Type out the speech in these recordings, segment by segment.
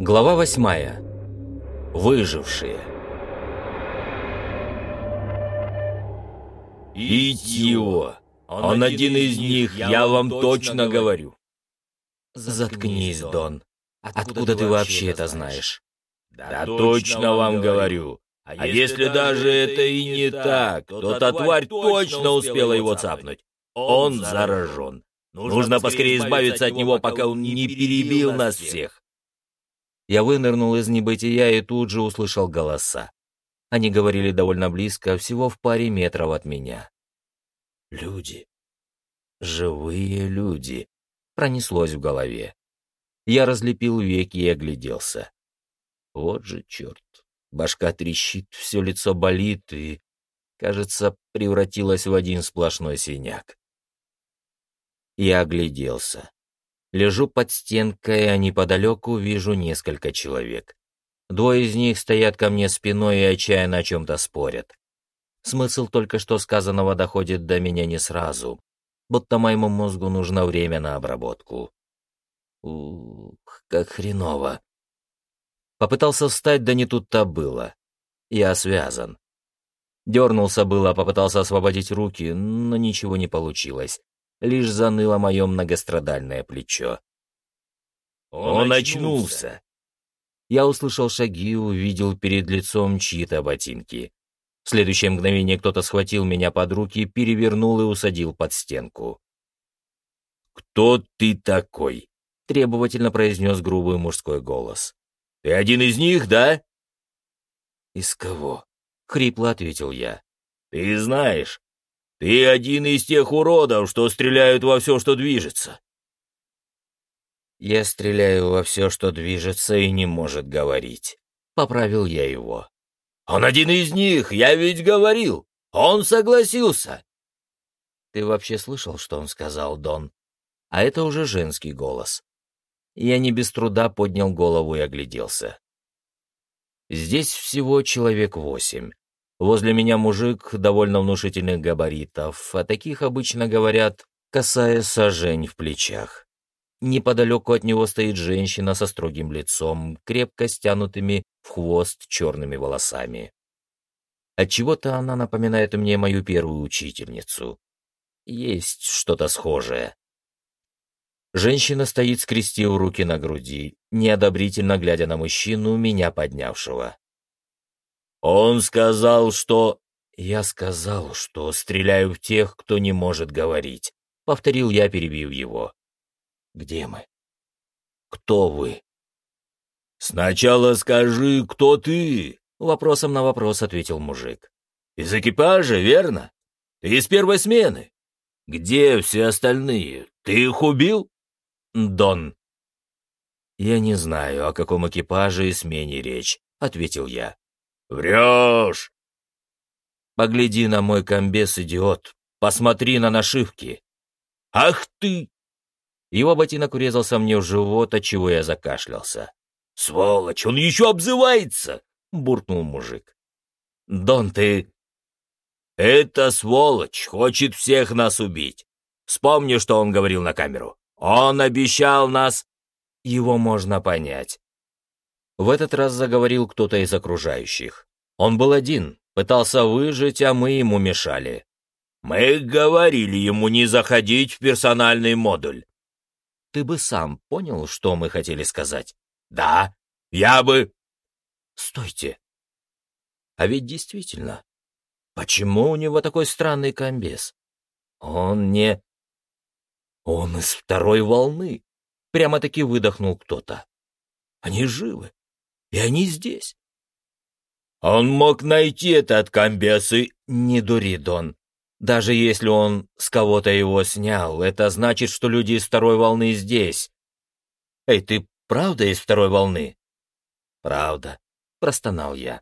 Глава восьмая. Выжившие. Итье! Он один из них, я вам точно говорю. Заткнись, Дон. Откуда ты вообще это знаешь? Да точно вам говорю. А если даже это и не так, то та тварь точно успела его цапнуть. Он заражен. Нужно поскорее избавиться от него, пока он не перебил нас всех. Я вынырнул из небытия и тут же услышал голоса. Они говорили довольно близко, всего в паре метров от меня. Люди. Живые люди. Пронеслось в голове. Я разлепил веки и огляделся. Вот же черт. Башка трещит, все лицо болит и, кажется, превратилась в один сплошной синяк. Я огляделся. Лежу под стенкой, а неподалеку вижу несколько человек. Двое из них стоят ко мне спиной и отчаянно о чем-то спорят. Смысл только что сказанного доходит до меня не сразу, будто моему мозгу нужно время на обработку. Ух, как хреново. Попытался встать, да не тут-то было. Я связан. Дернулся было, попытался освободить руки, но ничего не получилось лишь заныло мое многострадальное плечо. «Он очнулся!» Я услышал шаги и увидел перед лицом чьи-то ботинки. В следующее мгновение кто-то схватил меня под руки, перевернул и усадил под стенку. «Кто ты такой?» — требовательно произнес грубый мужской голос. «Ты один из них, да?» «Из кого?» — хрипло ответил я. «Ты знаешь, ты один из тех уродов, что стреляют во все, что движется. Я стреляю во все, что движется и не может говорить. Поправил я его. Он один из них, я ведь говорил. Он согласился. Ты вообще слышал, что он сказал, Дон? А это уже женский голос. Я не без труда поднял голову и огляделся. Здесь всего человек восемь. Возле меня мужик довольно внушительных габаритов, а таких обычно говорят, касая сажень в плечах. Неподалеку от него стоит женщина со строгим лицом, крепко стянутыми в хвост черными волосами. Отчего-то она напоминает мне мою первую учительницу. Есть что-то схожее. Женщина стоит, скрестив руки на груди, неодобрительно глядя на мужчину, меня поднявшего. Он сказал, что... Я сказал, что стреляю в тех, кто не может говорить. Повторил я, перебив его. Где мы? Кто вы? Сначала скажи, кто ты? Вопросом на вопрос ответил мужик. Из экипажа, верно? Ты из первой смены. Где все остальные? Ты их убил? Дон. Я не знаю, о каком экипаже и смене речь, ответил я. «Врешь!» «Погляди на мой комбез, идиот! Посмотри на нашивки!» «Ах ты!» Его ботинок урезался мне в живот, отчего я закашлялся. «Сволочь, он еще обзывается!» — буркнул мужик. «Дон, ты...» «Это сволочь хочет всех нас убить. Вспомни, что он говорил на камеру. Он обещал нас...» Его можно понять. В этот раз заговорил кто-то из окружающих. Он был один, пытался выжить, а мы ему мешали. «Мы говорили ему не заходить в персональный модуль». «Ты бы сам понял, что мы хотели сказать?» «Да, я бы...» «Стойте!» «А ведь действительно, почему у него такой странный комбез? Он не...» «Он из второй волны!» Прямо-таки выдохнул кто-то. «Они живы!» И они здесь. Он мог найти этот комбез и... Не дури, Дон. Даже если он с кого-то его снял, это значит, что люди из второй волны здесь. Эй, ты правда из второй волны? Правда, простонал я.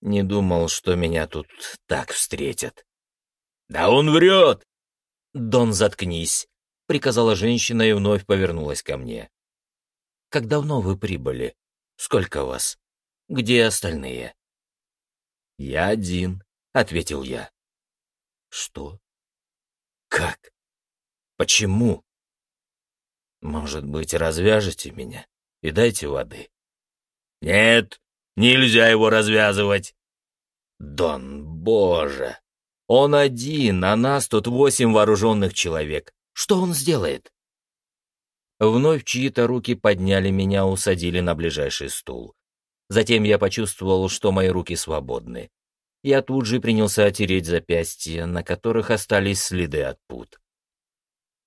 Не думал, что меня тут так встретят. Да он врет! Дон, заткнись, приказала женщина и вновь повернулась ко мне. Как давно вы прибыли? Сколько вас? Где остальные?» «Я один», — ответил я. «Что? Как? Почему?» «Может быть, развяжете меня и дайте воды?» «Нет, нельзя его развязывать». «Дон, боже! Он один, а нас тут восемь вооруженных человек. Что он сделает?» Вновь чьи-то руки подняли меня, усадили на ближайший стул. Затем я почувствовал, что мои руки свободны. Я тут же принялся отереть запястья, на которых остались следы от пут.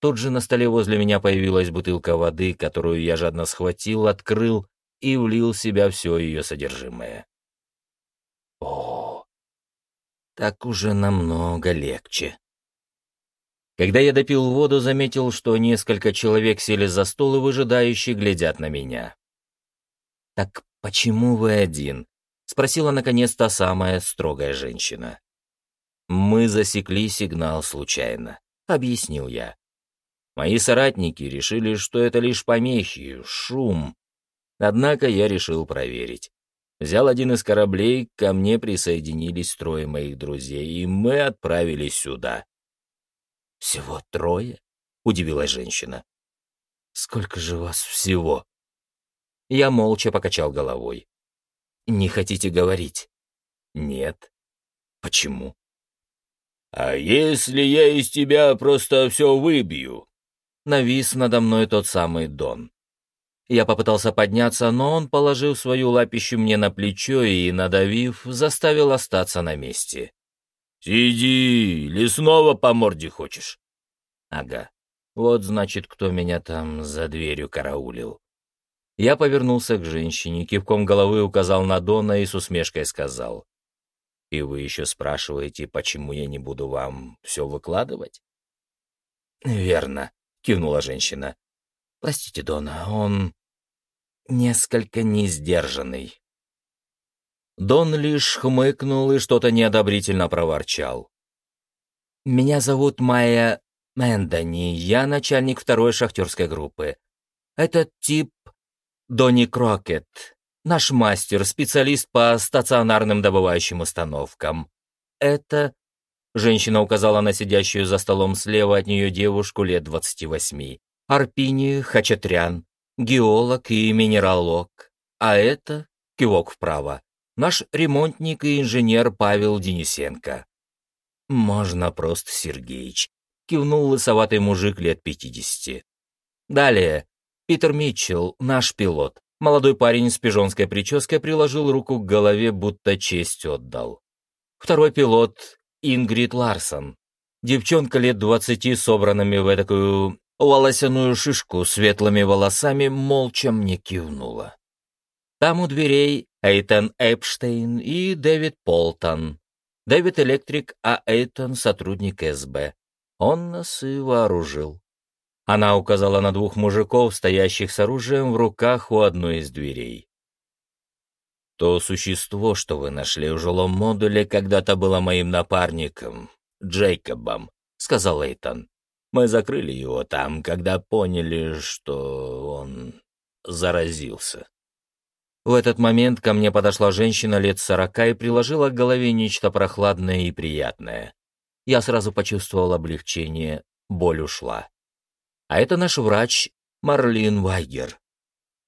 Тут же на столе возле меня появилась бутылка воды, которую я жадно схватил, открыл и влил в себя все ее содержимое. О, так уже намного легче. Когда я допил воду, заметил, что несколько человек сели за стол и выжидающе глядят на меня. «Так почему вы один?» — спросила наконец та самая строгая женщина. «Мы засекли сигнал случайно», — объяснил я. Мои соратники решили, что это лишь помехи, шум. Однако я решил проверить. Взял один из кораблей, ко мне присоединились трое моих друзей, и мы отправились сюда. «Всего трое?» — удивилась женщина. «Сколько же вас всего?» Я молча покачал головой. «Не хотите говорить?» «Нет». «Почему?» «А если я из тебя просто все выбью?» Навис надо мной тот самый Дон. Я попытался подняться, но он, положив свою лапищу мне на плечо и, надавив, заставил остаться на месте. «Сиди, или снова по морде хочешь?» «Ага. Вот, значит, кто меня там за дверью караулил». Я повернулся к женщине, кивком головы указал на Дона и с усмешкой сказал. «И вы еще спрашиваете, почему я не буду вам все выкладывать?» «Верно», — кивнула женщина. «Простите, Дона, он несколько несдержанный». Дон лишь хмыкнул и что-то неодобрительно проворчал. «Меня зовут Майя Мэндани, я начальник второй шахтерской группы. Этот тип Донни Крокет, наш мастер, специалист по стационарным добывающим установкам. Это...» Женщина указала на сидящую за столом слева от нее девушку лет двадцати восьми. Арпини Хачатрян, геолог и минералог. А это, кивок вправо, наш ремонтник и инженер Павел Денисенко. Можно просто Сергеич, кивнул лысоватый мужик лет пятидесяти. Далее, Питер Митчелл, наш пилот. Молодой парень с пижонской прической приложил руку к голове, будто честь отдал. Второй пилот — Ингрид Ларсон. Девчонка лет двадцати, собранными в такую волосяную шишку светлыми волосами, молча мне кивнула. Там у дверей Эйтон Эпштейн и Дэвид Полтон. Дэвид электрик, а Эйтон сотрудник СБ. Он нас и вооружил. Она указала на двух мужиков, стоящих с оружием в руках у одной из дверей. То существо, что вы нашли в жилом модуле, когда-то было моим напарником, Джейкобом, сказал Эйтон. Мы закрыли его там, когда поняли, что он заразился. В этот момент ко мне подошла женщина лет сорока и приложила к голове нечто прохладное и приятное. Я сразу почувствовал облегчение, боль ушла. А это наш врач Марлин Вайгер.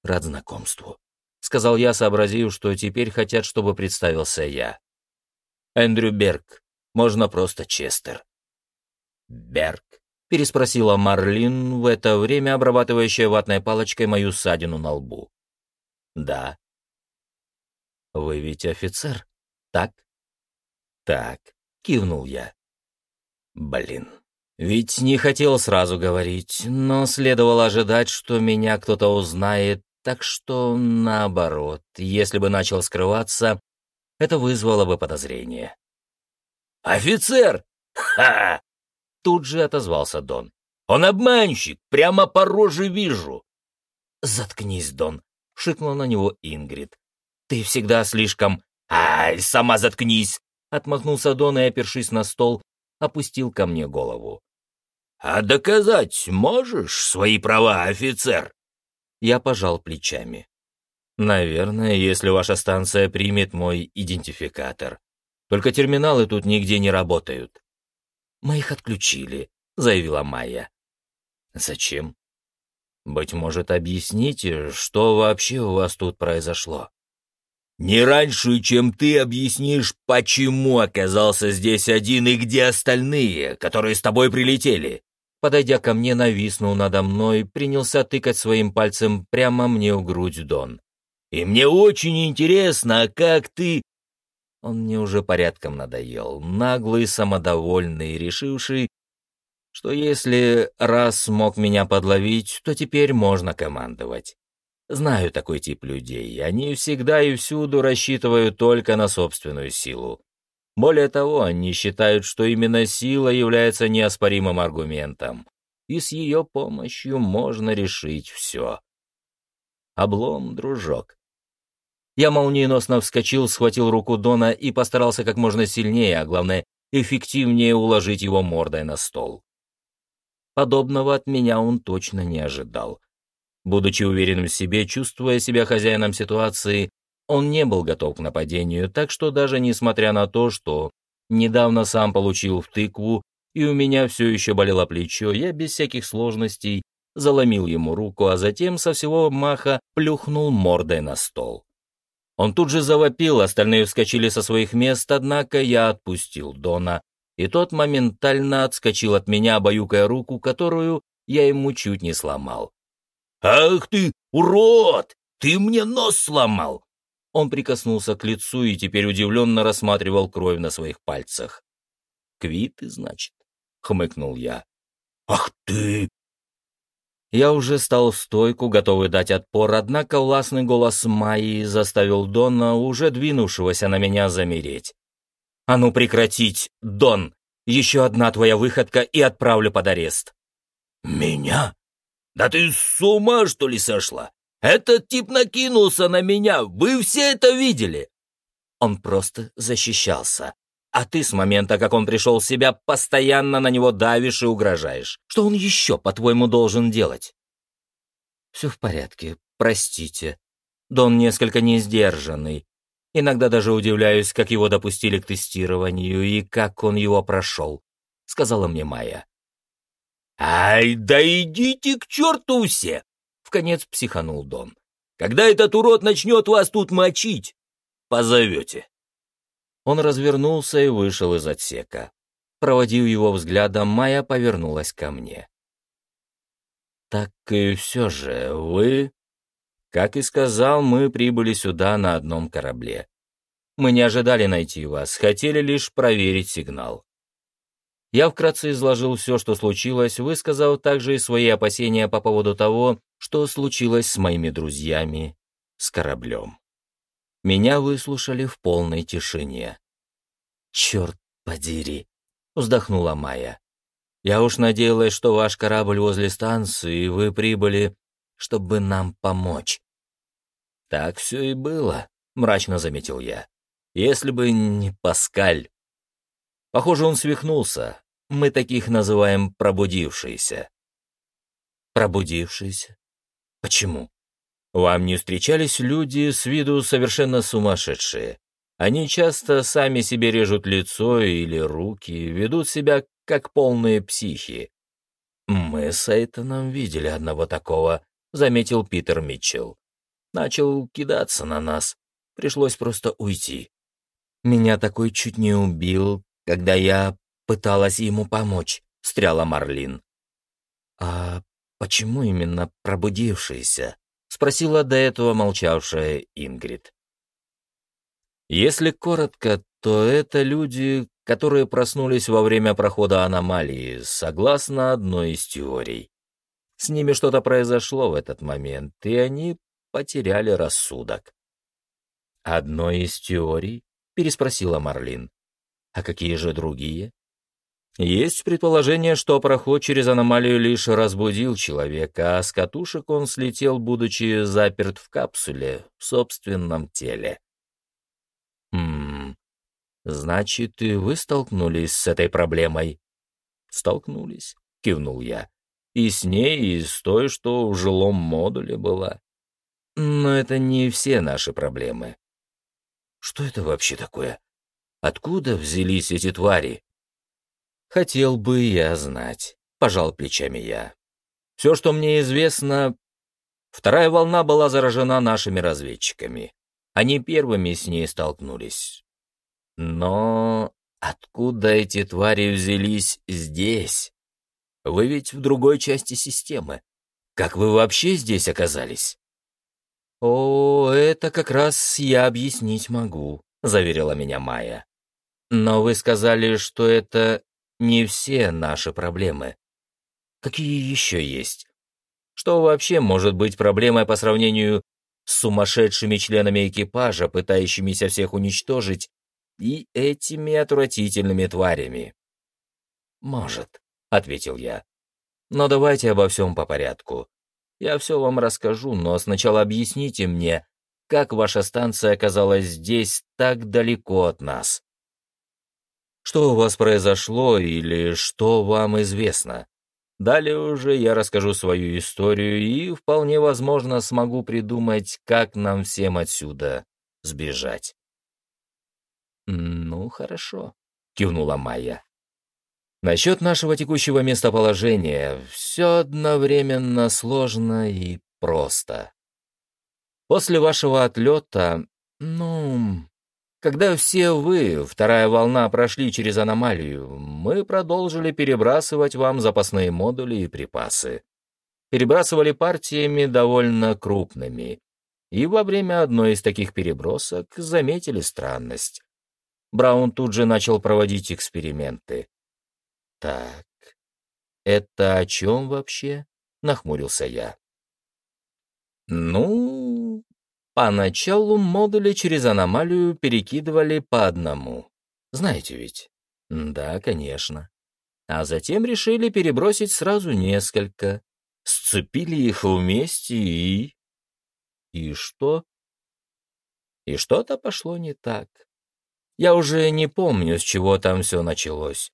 Рад знакомству. Сказал я, сообразив, что теперь хотят, чтобы представился я. Эндрю Берг, можно просто Честер. Берг, переспросила Марлин, в это время обрабатывающая ватной палочкой мою ссадину на лбу. Да. «Вы ведь офицер, так?» «Так», — кивнул я. «Блин, ведь не хотел сразу говорить, но следовало ожидать, что меня кто-то узнает, так что, наоборот, если бы начал скрываться, это вызвало бы подозрение». «Офицер! Ха!» Тут же отозвался Дон. «Он обманщик! Прямо по роже вижу!» «Заткнись, Дон!» — шикнул на него Ингрид. «Ты всегда слишком...» «Ай, сама заткнись!» — отмахнулся Дон и, опершись на стол, опустил ко мне голову. «А доказать можешь свои права, офицер?» Я пожал плечами. «Наверное, если ваша станция примет мой идентификатор. Только терминалы тут нигде не работают». «Мы их отключили», — заявила Майя. «Зачем?» «Быть может, объясните, что вообще у вас тут произошло?» Не раньше, чем ты объяснишь, почему оказался здесь один и где остальные, которые с тобой прилетели. Подойдя ко мне, нависнул надо мной, принялся тыкать своим пальцем прямо мне в грудь Дон. «И мне очень интересно, как ты...» Он мне уже порядком надоел, наглый, самодовольный, решивший, что если раз смог меня подловить, то теперь можно командовать. Знаю такой тип людей, они всегда и всюду рассчитывают только на собственную силу. Более того, они считают, что именно сила является неоспоримым аргументом, и с ее помощью можно решить все. Облом, дружок. Я молниеносно вскочил, схватил руку Дона и постарался как можно сильнее, а главное, эффективнее уложить его мордой на стол. Подобного от меня он точно не ожидал. Будучи уверенным в себе, чувствуя себя хозяином ситуации, он не был готов к нападению, так что даже несмотря на то, что недавно сам получил в тыкву, и у меня все еще болело плечо, я без всяких сложностей заломил ему руку, а затем со всего маха плюхнул мордой на стол. Он тут же завопил, остальные вскочили со своих мест, однако я отпустил Дона, и тот моментально отскочил от меня, обаюкая руку, которую я ему чуть не сломал. «Ах ты, урод! Ты мне нос сломал!» Он прикоснулся к лицу и теперь удивленно рассматривал кровь на своих пальцах. «Квиты, значит?» — хмыкнул я. «Ах ты!» Я уже стал в стойку, готовый дать отпор, однако властный голос Майи заставил Дона, уже двинувшегося на меня, замереть. «А ну прекратить, Дон! Еще одна твоя выходка и отправлю под арест!» «Меня? Да ты с ума, что ли, сошла? Этот тип накинулся на меня, вы все это видели!» Он просто защищался. А ты с момента, как он пришел в себя, постоянно на него давишь и угрожаешь. Что он еще, по-твоему, должен делать? Все в порядке, простите. Дон несколько несдержанный. Иногда даже удивляюсь, как его допустили к тестированию и как он его прошел, сказала мне Майя. «Ай, да идите к черту все! Вконец психанул Дон. «Когда этот урод начнет вас тут мочить, позовете». Он развернулся и вышел из отсека. Проводив его взглядом, Майя повернулась ко мне. «Так и все же, вы...» «Как и сказал, мы прибыли сюда на одном корабле. Мы не ожидали найти вас, хотели лишь проверить сигнал. Я вкратце изложил все, что случилось, высказал также и свои опасения по поводу того, что случилось с моими друзьями с кораблем. Меня выслушали в полной тишине. «Черт подери!» — вздохнула Майя. «Я уж надеялась, что ваш корабль возле станции, и вы прибыли, чтобы нам помочь». «Так все и было», — мрачно заметил я. «Если бы не Паскаль». Похоже, он свихнулся. Мы таких называем пробудившиеся. Пробудившиеся? Почему? Вам не встречались люди с виду совершенно сумасшедшие? Они часто сами себе режут лицо или руки, ведут себя как полные психи. Мы с Эйтоном видели одного такого, заметил Питер Митчелл. Начал кидаться на нас. Пришлось просто уйти. Меня такой чуть не убил, когда я пыталась ему помочь», — стряла Марлин. «А почему именно пробудившийся?» — спросила до этого молчавшая Ингрид. Если коротко, то это люди, которые проснулись во время прохода аномалии, согласно одной из теорий. С ними что-то произошло в этот момент, и они потеряли рассудок. «Одной из теорий?» — переспросила Марлин. А какие же другие? Есть предположение, что проход через аномалию лишь разбудил человека, а с катушек он слетел, будучи заперт в капсуле, в собственном теле. Хм, значит, и вы столкнулись с этой проблемой? Столкнулись, кивнул я. И с ней, и с той, что в жилом модуле была. Но это не все наши проблемы. Что это вообще такое? Откуда взялись эти твари? Хотел бы я знать, пожал плечами я. Все, что мне известно, вторая волна была заражена нашими разведчиками. Они первыми с ней столкнулись. Но откуда эти твари взялись здесь? Вы ведь в другой части системы. Как вы вообще здесь оказались? О, это как раз я объяснить могу, заверила меня Майя. Но вы сказали, что это не все наши проблемы. Какие еще есть? Что вообще может быть проблемой по сравнению с сумасшедшими членами экипажа, пытающимися всех уничтожить, и этими отвратительными тварями? «Может», — ответил я. «Но давайте обо всем по порядку. Я все вам расскажу, но сначала объясните мне, как ваша станция оказалась здесь так далеко от нас. Что у вас произошло или что вам известно? Далее уже я расскажу свою историю и, вполне возможно, смогу придумать, как нам всем отсюда сбежать. «Ну, хорошо», — кивнула Майя. «Насчет нашего текущего местоположения все одновременно сложно и просто. После вашего отлета, ну, когда все вы, вторая волна, прошли через аномалию, мы продолжили перебрасывать вам запасные модули и припасы. Перебрасывали партиями довольно крупными. И во время одной из таких перебросок заметили странность. Браун тут же начал проводить эксперименты. «Так, это о чем вообще?» — нахмурился я. «Ну, Поначалу модули через аномалию перекидывали по одному. Знаете ведь? Да, конечно. А затем решили перебросить сразу несколько. Сцепили их вместе и... И что? И что-то пошло не так. Я уже не помню, с чего там все началось.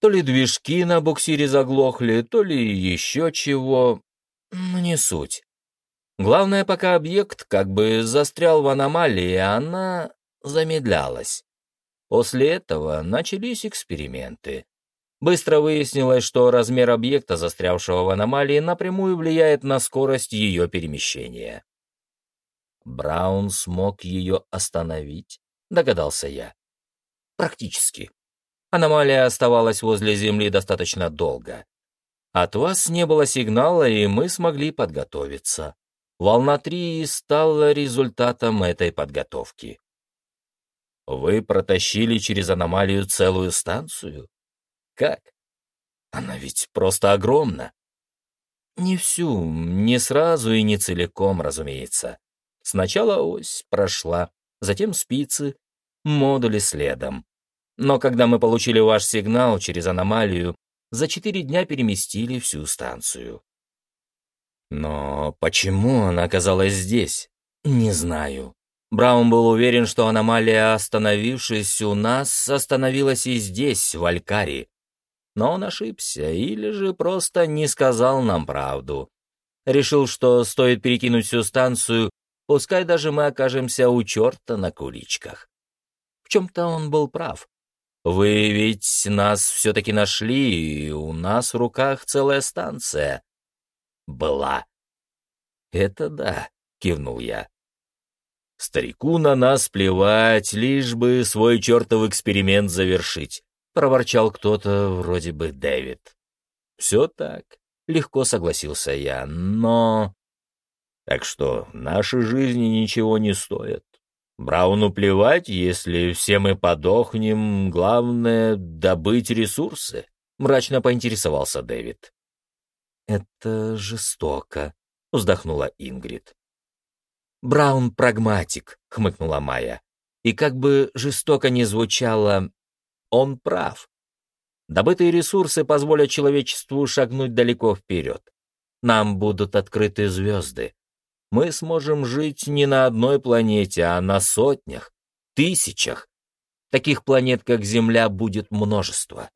То ли движки на буксире заглохли, то ли еще чего. Не суть. Главное, пока объект как бы застрял в аномалии, она замедлялась. После этого начались эксперименты. Быстро выяснилось, что размер объекта, застрявшего в аномалии, напрямую влияет на скорость ее перемещения. Браун смог ее остановить, догадался я. Практически. Аномалия оставалась возле Земли достаточно долго. От вас не было сигнала, и мы смогли подготовиться. Волна 3 стала результатом этой подготовки. Вы протащили через аномалию целую станцию? Как? Она ведь просто огромна. Не всю, не сразу и не целиком, разумеется. Сначала ось прошла, затем спицы, модули следом. Но когда мы получили ваш сигнал через аномалию, за четыре дня переместили всю станцию. Но почему она оказалась здесь? Не знаю. Браун был уверен, что аномалия, остановившись у нас, остановилась и здесь, в Алькаре. Но он ошибся или же просто не сказал нам правду. Решил, что стоит перекинуть всю станцию, пускай даже мы окажемся у черта на куличках. В чем-то он был прав. Вы ведь нас все-таки нашли, и у нас в руках целая станция была. «Это да», — кивнул я. «Старику на нас плевать, лишь бы свой чертов эксперимент завершить», — проворчал кто-то вроде бы Дэвид. «Все так», — легко согласился я, но... «Так что наши жизни ничего не стоят. Брауну плевать, если все мы подохнем, главное — добыть ресурсы», — мрачно поинтересовался Дэвид. «Это жестоко», — вздохнула Ингрид. «Браун прагматик», — хмыкнула Майя. «И как бы жестоко ни звучало, он прав. Добытые ресурсы позволят человечеству шагнуть далеко вперед. Нам будут открыты звезды. Мы сможем жить не на одной планете, а на сотнях, тысячах. Таких планет, как Земля, будет множество.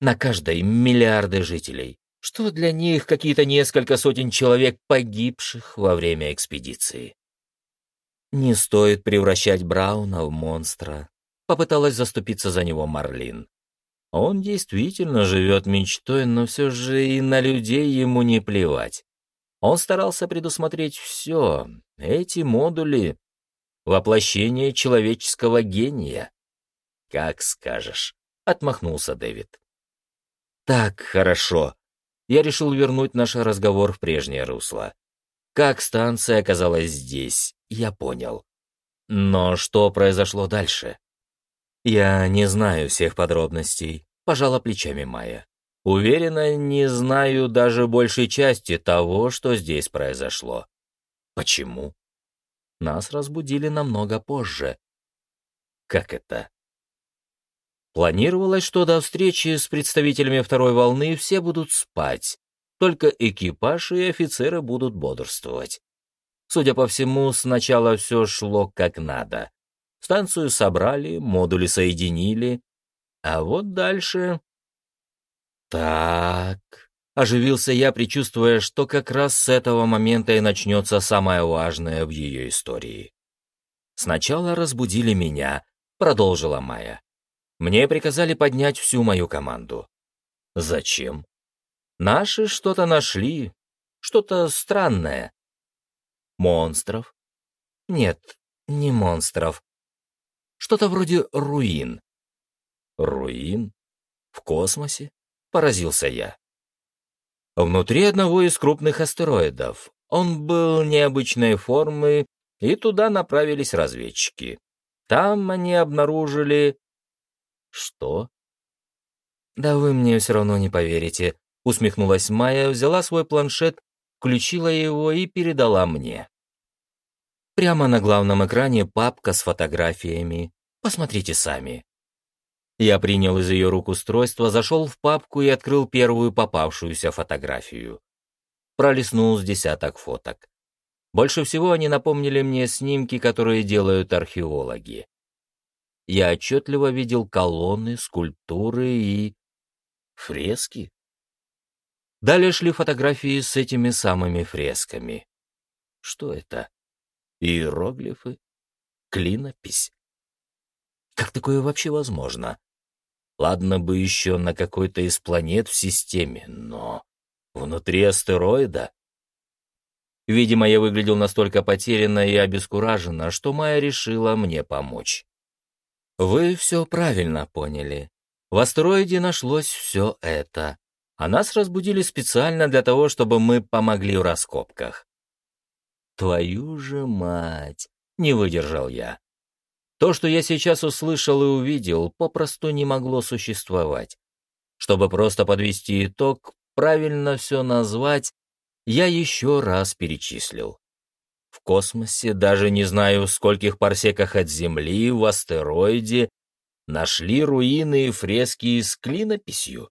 На каждой миллиарды жителей что для них какие-то несколько сотен человек, погибших во время экспедиции. Не стоит превращать Брауна в монстра, попыталась заступиться за него Марлин. Он действительно живет мечтой, но все же и на людей ему не плевать. Он старался предусмотреть все. Эти модули... Воплощение человеческого гения. Как скажешь, отмахнулся Дэвид. Так, хорошо. Я решил вернуть наш разговор в прежнее русло. Как станция оказалась здесь, я понял. Но что произошло дальше? Я не знаю всех подробностей, пожала плечами Майя. Уверена, не знаю даже большей части того, что здесь произошло. Почему? Нас разбудили намного позже. Как это? Планировалось, что до встречи с представителями второй волны все будут спать, только экипаж и офицеры будут бодрствовать. Судя по всему, сначала все шло как надо. Станцию собрали, модули соединили, а вот дальше... Так... Оживился я, предчувствуя, что как раз с этого момента и начнется самое важное в ее истории. Сначала разбудили меня, продолжила Майя. Мне приказали поднять всю мою команду. Зачем? Наши что-то нашли, что-то странное. Монстров? Нет, не монстров. Что-то вроде руин. Руин? В космосе? Поразился я. Внутри одного из крупных астероидов. Он был необычной формы, и туда направились разведчики. Там они обнаружили... Что? Да вы мне все равно не поверите. Усмехнулась Майя, взяла свой планшет, включила его и передала мне. Прямо на главном экране папка с фотографиями. Посмотрите сами. Я принял из ее рук устройство, зашел в папку и открыл первую попавшуюся фотографию. Пролистнул с десяток фоток. Больше всего они напомнили мне снимки, которые делают археологи. Я отчетливо видел колонны, скульптуры и... фрески. Далее шли фотографии с этими самыми фресками. Что это? Иероглифы? Клинопись? Как такое вообще возможно? Ладно бы еще на какой-то из планет в системе, но внутри астероида? Видимо, я выглядел настолько потерянно и обескураженно, что Майя решила мне помочь. Вы все правильно поняли. В астероиде нашлось все это а нас разбудили специально для того, чтобы мы помогли в раскопках. Твою же мать! Не выдержал я. То, что я сейчас услышал и увидел, попросту не могло существовать. Чтобы просто подвести итог, правильно все назвать, я еще раз перечислил. Космосе, даже не знаю, в скольких парсеках от Земли, в астероиде, нашли руины и фрески с клинописью.